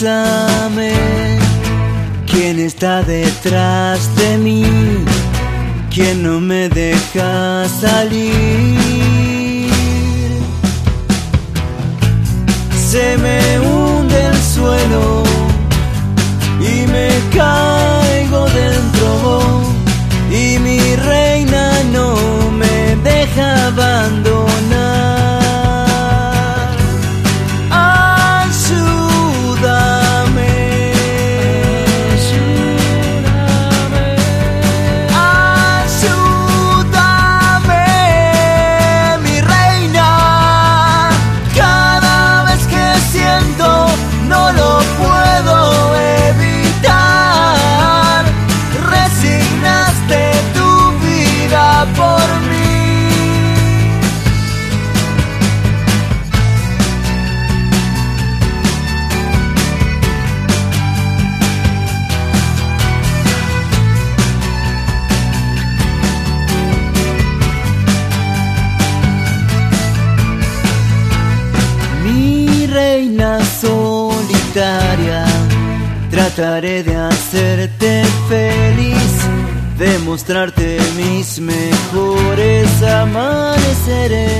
Avísame quién está detrás de mí, quién no me deja salir. reina solitaria, trataré de hacerte feliz, de mostrarte mis mejores amaneceres.